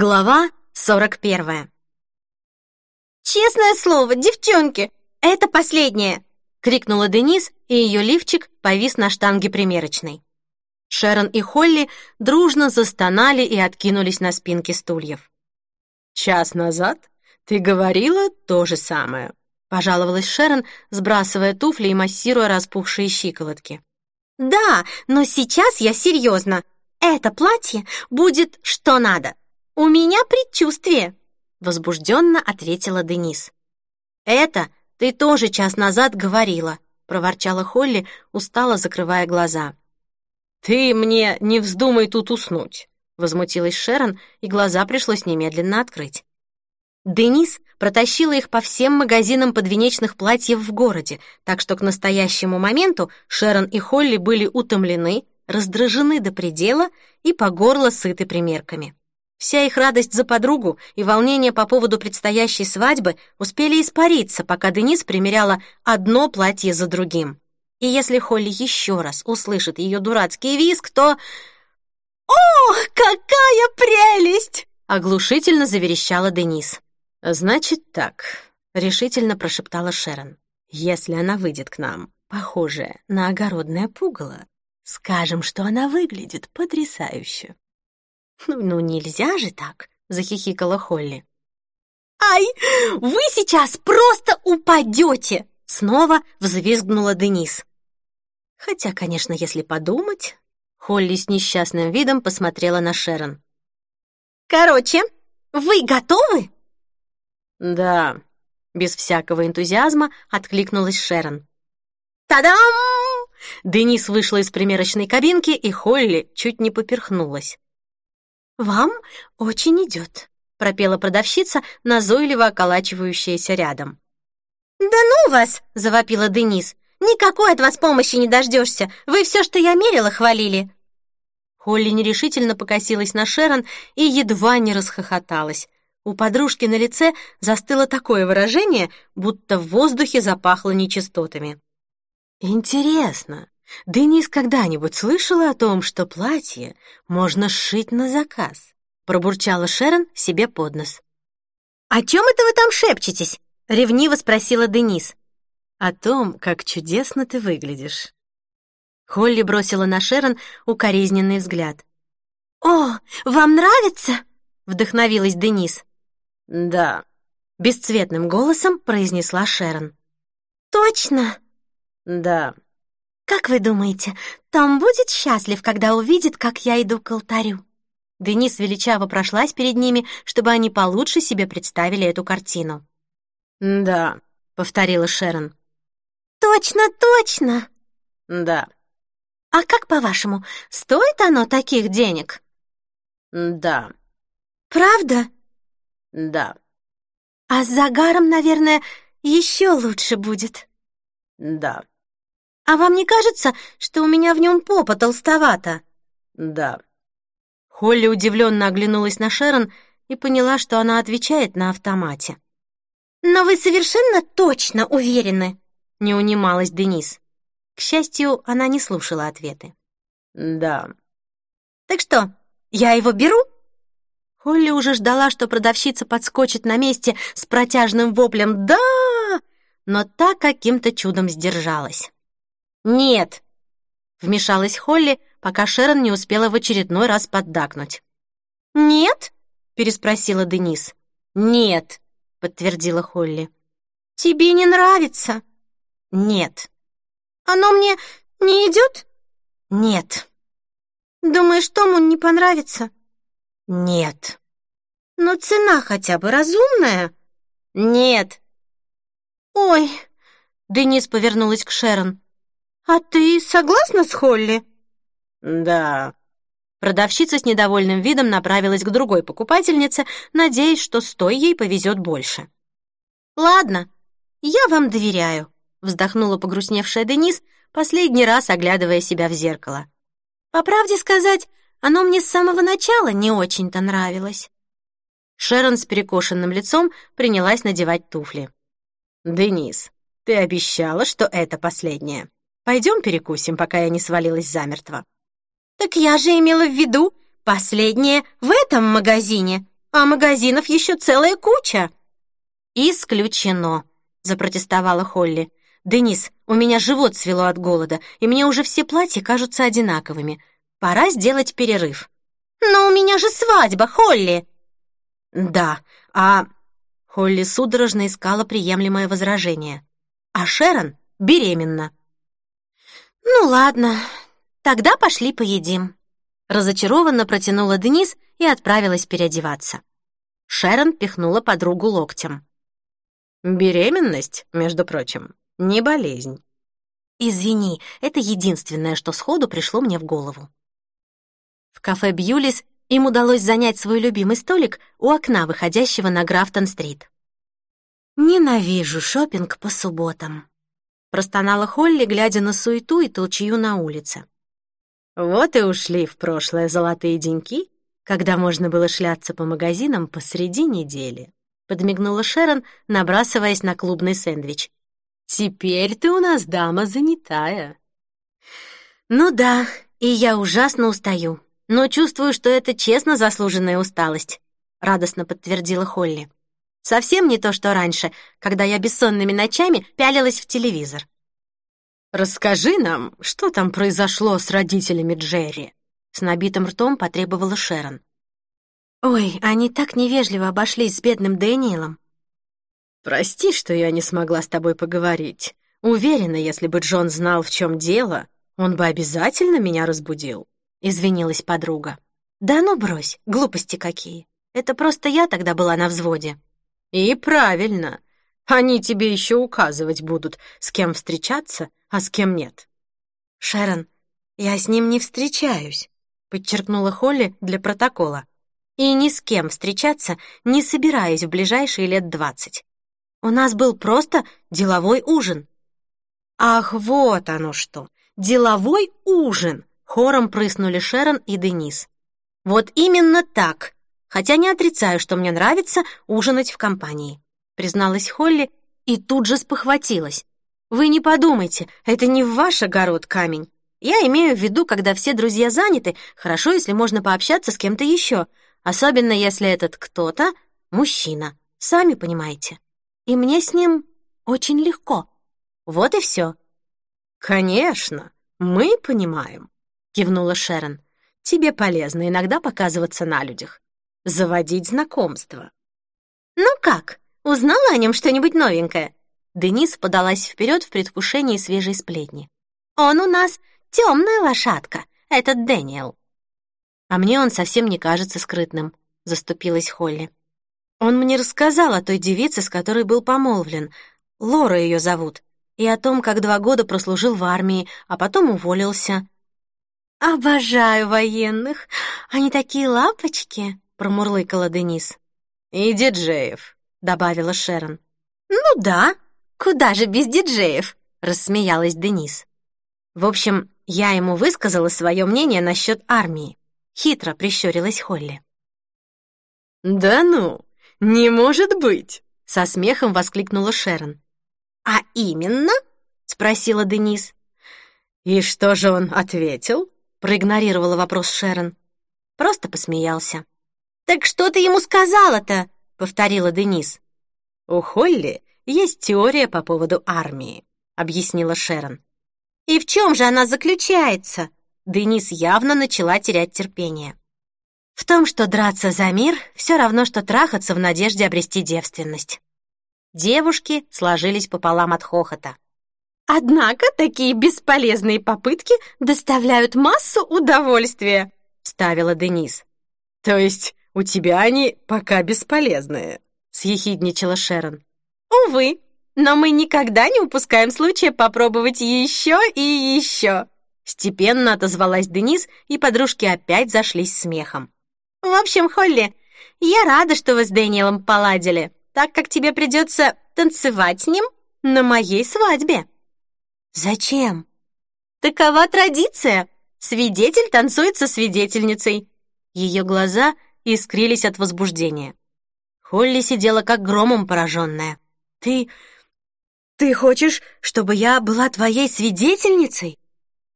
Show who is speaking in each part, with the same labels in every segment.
Speaker 1: Глава 41.
Speaker 2: «Честное слово, девчонки, это последнее!»
Speaker 1: — крикнула Денис, и ее лифчик повис на штанге примерочной. Шерон и Холли дружно застонали и откинулись на спинки стульев.
Speaker 3: «Час назад ты говорила то же самое», — пожаловалась Шерон, сбрасывая туфли и массируя распухшие щиколотки.
Speaker 2: «Да, но сейчас я серьезно. Это платье будет что надо. «У меня предчувствие», — возбужденно ответила Денис.
Speaker 1: «Это ты тоже час назад говорила», — проворчала Холли, устало закрывая глаза.
Speaker 3: «Ты мне не вздумай тут уснуть», — возмутилась Шерон, и глаза пришлось немедленно открыть.
Speaker 1: Денис протащила их по всем магазинам подвенечных платьев в городе, так что к настоящему моменту Шерон и Холли были утомлены, раздражены до предела и по горло сыты примерками. Вся их радость за подругу и волнение по поводу предстоящей свадьбы успели испариться, пока Денис примеряла одно платье за другим. И если Холли еще раз услышит ее дурацкий визг, то...
Speaker 2: «О, какая прелесть!»
Speaker 1: — оглушительно заверещала Денис.
Speaker 3: «Значит так», — решительно прошептала Шерон. «Если она выйдет к нам, похожая на огородное пугало, скажем, что она выглядит потрясающе.
Speaker 1: «Ну, нельзя же так!» — захихикала Холли.
Speaker 2: «Ай, вы сейчас просто упадете!»
Speaker 1: — снова взвизгнула Денис. Хотя, конечно, если подумать... Холли с несчастным видом посмотрела на Шерон.
Speaker 2: «Короче, вы готовы?»
Speaker 3: «Да», — без всякого энтузиазма откликнулась Шерон.
Speaker 2: «Та-дам!»
Speaker 1: Денис вышла из примерочной кабинки, и Холли чуть не поперхнулась.
Speaker 2: «Вам очень идет», — пропела продавщица, назойливо околачивающаяся рядом. «Да ну вас!» — завопила Денис. «Никакой от вас помощи не дождешься. Вы все, что я мерила, хвалили».
Speaker 1: Холли нерешительно покосилась на Шерон и едва не расхохоталась. У подружки на лице застыло такое выражение, будто в воздухе запахло нечистотами. «Интересно, Денис когда-нибудь слышала о том, что платье можно сшить на заказ? Пробурчала Шерон себе под нос.
Speaker 2: «О чем это вы там шепчетесь?» — ревниво спросила Денис.
Speaker 1: «О том, как чудесно ты выглядишь». Холли бросила на Шерон укоризненный взгляд.
Speaker 2: «О, вам нравится?» — вдохновилась Денис.
Speaker 3: «Да», —
Speaker 1: бесцветным голосом произнесла Шерон.
Speaker 2: «Точно?»
Speaker 3: «Да»,
Speaker 2: «Как вы думаете, Том будет счастлив, когда увидит, как я иду к алтарю?»
Speaker 1: Денис величаво прошлась перед ними, чтобы они получше себе представили эту картину.
Speaker 3: «Да», — повторила Шерон.
Speaker 2: «Точно, точно!»
Speaker 3: «Да».
Speaker 2: «А как, по-вашему, стоит оно таких денег?»
Speaker 3: «Да».
Speaker 2: «Правда?»
Speaker 3: «Да».
Speaker 2: «А с загаром, наверное, еще лучше будет?»
Speaker 3: «Да».
Speaker 2: «А вам не кажется, что у меня в нем попа толстовата?»
Speaker 3: «Да».
Speaker 1: Холли удивленно оглянулась на Шерон и поняла, что она отвечает на автомате.
Speaker 2: «Но вы совершенно точно уверены?»
Speaker 1: — не унималась Денис. К счастью, она не слушала ответы.
Speaker 3: «Да».
Speaker 2: «Так что, я его беру?»
Speaker 1: Холли уже ждала, что продавщица подскочит на месте с протяжным воплем «Да!», но та каким-то чудом сдержалась.
Speaker 2: «Нет!»
Speaker 1: — вмешалась Холли, пока Шерон не успела в очередной раз поддакнуть.
Speaker 2: «Нет?»
Speaker 1: — переспросила Денис.
Speaker 2: «Нет», —
Speaker 1: подтвердила Холли.
Speaker 2: «Тебе не нравится?»
Speaker 1: «Нет».
Speaker 2: «Оно мне не идет?»
Speaker 1: «Нет».
Speaker 2: «Думаешь, Тому не понравится?»
Speaker 1: «Нет».
Speaker 2: «Но цена хотя бы разумная?»
Speaker 1: «Нет».
Speaker 2: «Ой!»
Speaker 1: — Денис повернулась к Шерон.
Speaker 2: «А ты согласна с Холли?»
Speaker 3: «Да».
Speaker 1: Продавщица с недовольным видом направилась к другой покупательнице, надеясь, что стой ей повезет больше.
Speaker 2: «Ладно, я вам доверяю», —
Speaker 1: вздохнула погрустневшая Денис, последний раз оглядывая себя в зеркало.
Speaker 2: «По правде сказать, оно мне с самого начала не очень-то нравилось».
Speaker 1: Шерон с перекошенным лицом принялась надевать туфли.
Speaker 3: «Денис, ты обещала, что это последнее. Пойдем перекусим, пока я не свалилась замертво».
Speaker 2: «Так я же имела в виду последнее в этом магазине», а магазинов еще целая куча».
Speaker 1: «Исключено», — запротестовала Холли. «Денис, у меня живот свело от голода, и мне уже все платья кажутся одинаковыми. Пора сделать перерыв».
Speaker 2: «Но у меня же свадьба, Холли!»
Speaker 1: «Да, а...» Холли судорожно искала приемлемое возражение. «А Шерон беременна».
Speaker 2: «Ну ладно, тогда пошли поедим».
Speaker 1: Разочарованно протянула Денис и отправилась переодеваться. Шерон пихнула подругу локтем. «Беременность, между прочим, не болезнь». «Извини, это единственное, что сходу пришло мне в голову». В кафе «Бьюлис» им удалось занять свой любимый столик у окна, выходящего на Графтон-стрит. «Ненавижу шопинг по субботам», — простонала Холли, глядя на суету и толчью на улице. «Вот и ушли в прошлое золотые деньки, когда можно было шляться по магазинам посреди недели», — подмигнула Шерон, набрасываясь на клубный сэндвич. «Теперь ты у нас дама занятая». «Ну да, и я ужасно устаю», но чувствую, что это честно заслуженная усталость», — радостно подтвердила Холли. «Совсем не то, что раньше, когда я бессонными ночами пялилась в телевизор». «Расскажи нам, что там произошло с родителями Джерри?» С набитым ртом потребовала Шерон. «Ой, они так невежливо обошлись с бедным Дэниелом». «Прости, что я не смогла с тобой поговорить. Уверена, если бы Джон знал, в чем дело, он бы обязательно меня разбудил». — извинилась подруга. «Да ну брось, глупости какие. Это просто я тогда была на взводе». «И правильно. Они тебе еще указывать будут, с кем встречаться, а с кем нет». «Шерон, я с ним не встречаюсь», — подчеркнула Холли для протокола. «И ни с кем встречаться не собираюсь в ближайшие лет двадцать. У нас был просто деловой ужин». «Ах, вот оно что! Деловой ужин!» Хором прыснули Шерон и Денис. «Вот именно так. Хотя не отрицаю, что мне нравится ужинать в компании», призналась Холли и тут же спохватилась. «Вы не подумайте, это не в ваш огород камень. Я имею в виду, когда все друзья заняты, хорошо, если можно пообщаться с кем-то еще, особенно если этот кто-то — мужчина, сами понимаете. И мне с ним очень легко. Вот и все». «Конечно, мы понимаем», кивнула Шерон. Тебе полезно иногда показываться на людях, заводить знакомства. Ну как? Узнала о нем что-нибудь новенькое? Денис подалась вперед в предвкушении свежей сплетни. Он у нас темная лошадка, этот Дэниел. А мне он совсем не кажется скрытным, заступилась Холли. Он мне рассказал о той девице, с которой был помолвлен. Лора ее зовут. И о том, как два года прослужил в армии, а потом уволился. «Обожаю военных! Они такие лапочки!» — промурлыкала Денис. «И диджеев», — добавила Шерон. «Ну да, куда же без диджеев?» — рассмеялась Денис. В общем, я ему высказала свое мнение насчет армии. Хитро прищурилась Холли.
Speaker 3: «Да ну, не может быть!»
Speaker 1: — со смехом воскликнула Шерон.
Speaker 2: «А именно?» — спросила Денис.
Speaker 3: «И что же он ответил?»
Speaker 1: проигнорировала вопрос Шерон. Просто посмеялся.
Speaker 2: «Так что ты ему сказала-то?» — повторила Денис.
Speaker 3: «У Холли есть теория по поводу армии», — объяснила Шерон.
Speaker 2: «И в чем же она заключается?» Денис явно начала терять терпение.
Speaker 1: «В том, что драться за мир — все равно, что трахаться в надежде обрести девственность». Девушки сложились пополам от хохота.
Speaker 2: Однако такие бесполезные попытки доставляют массу удовольствия, ставила Денис.
Speaker 3: То есть у тебя они пока бесполезные, съехидничала Шерон.
Speaker 2: Увы, но мы никогда не упускаем случая попробовать еще и еще. Степенно отозвалась Денис, и подружки опять зашлись смехом. В общем, Холли, я рада, что вы с Дэниелом поладили, так как тебе придется танцевать с ним на моей свадьбе.
Speaker 1: Зачем?
Speaker 2: Такова традиция. Свидетель танцует со свидетельницей.
Speaker 1: Ее глаза искрились от возбуждения. Холли сидела как громом пораженная. Ты ты хочешь, чтобы я была твоей свидетельницей?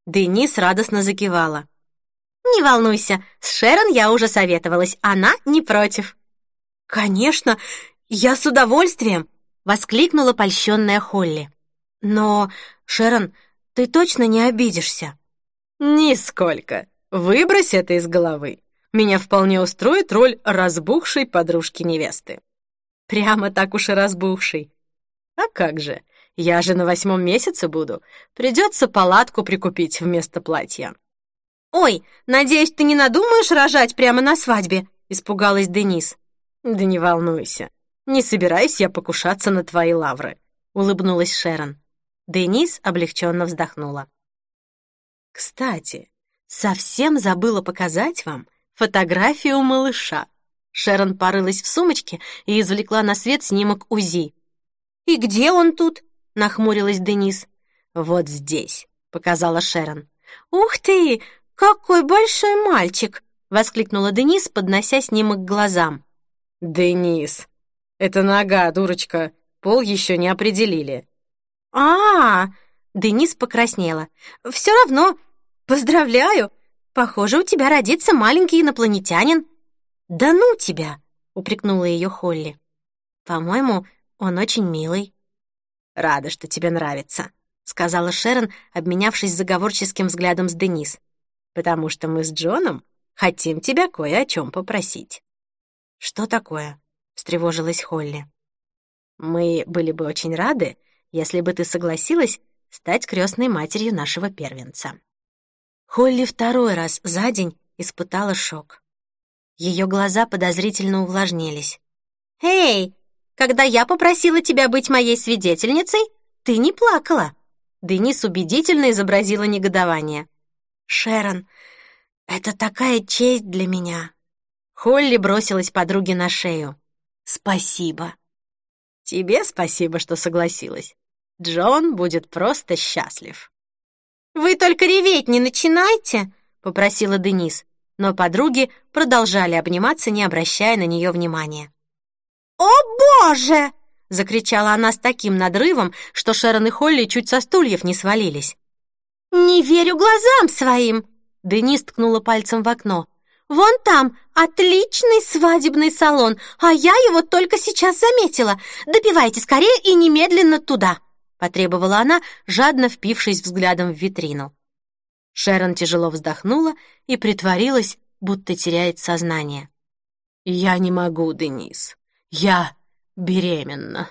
Speaker 1: Денис радостно закивала.
Speaker 2: Не волнуйся, с Шерон я уже советовалась, она не против. «Конечно, я с удовольствием!» — воскликнула польщенная Холли. «Но, Шерон, ты точно не обидишься?»
Speaker 3: «Нисколько. Выбрось это из головы. Меня вполне устроит роль разбухшей подружки невесты». «Прямо так уж и разбухшей. А как же, я же на восьмом месяце буду. Придется палатку прикупить вместо платья».
Speaker 2: «Ой, надеюсь, ты не надумаешь рожать прямо на свадьбе?» — испугалась Денис.
Speaker 3: «Да не волнуйся. Не собираюсь я покушаться на твои лавры», — улыбнулась Шерон. Денис облегченно вздохнула. «Кстати, совсем забыла показать вам фотографию малыша». Шерон порылась в сумочке и извлекла на свет снимок УЗИ.
Speaker 2: «И где он тут?» — нахмурилась Денис.
Speaker 3: «Вот здесь», — показала Шерон.
Speaker 2: «Ух ты! Какой большой мальчик!» — воскликнула Денис, поднося снимок к глазам.
Speaker 3: «Денис, это нога, дурочка. Пол еще не определили».
Speaker 2: А, -а, -а Денис покраснела. «Все равно, поздравляю! Похоже, у тебя родится маленький инопланетянин». «Да ну тебя!» — упрекнула ее Холли. «По-моему, он очень милый».
Speaker 3: «Рада, что тебе нравится», — сказала Шерон, обменявшись заговорческим взглядом с Денис. «Потому что мы с Джоном хотим тебя кое о чем попросить».
Speaker 2: «Что такое?» — встревожилась Холли.
Speaker 3: «Мы были бы очень рады, если бы ты согласилась стать крестной матерью нашего первенца».
Speaker 2: Холли второй раз за день испытала шок. Ее глаза подозрительно увлажнились. «Эй, когда я попросила тебя быть моей свидетельницей, ты не плакала!» Денис убедительно изобразила негодование. «Шерон, это такая честь для меня!» Холли бросилась подруге на шею. «Спасибо!»
Speaker 3: «Тебе спасибо, что согласилась. Джон будет просто счастлив».
Speaker 2: «Вы только реветь не начинайте!» — попросила Денис, но подруги продолжали обниматься, не обращая на нее внимания. «О, боже!» — закричала она с таким надрывом, что Шерон и Холли чуть со стульев не свалились. «Не верю глазам своим!» — Денис ткнула пальцем в окно. «Вон там отличный свадебный салон, а я его только сейчас заметила. Допивайте скорее и немедленно туда!» — потребовала она, жадно впившись взглядом в витрину. Шерон тяжело вздохнула и притворилась, будто теряет сознание.
Speaker 3: «Я не могу, Денис. Я беременна».